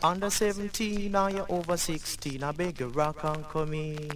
Under 17, now you're over 16, I beg you rock and come in.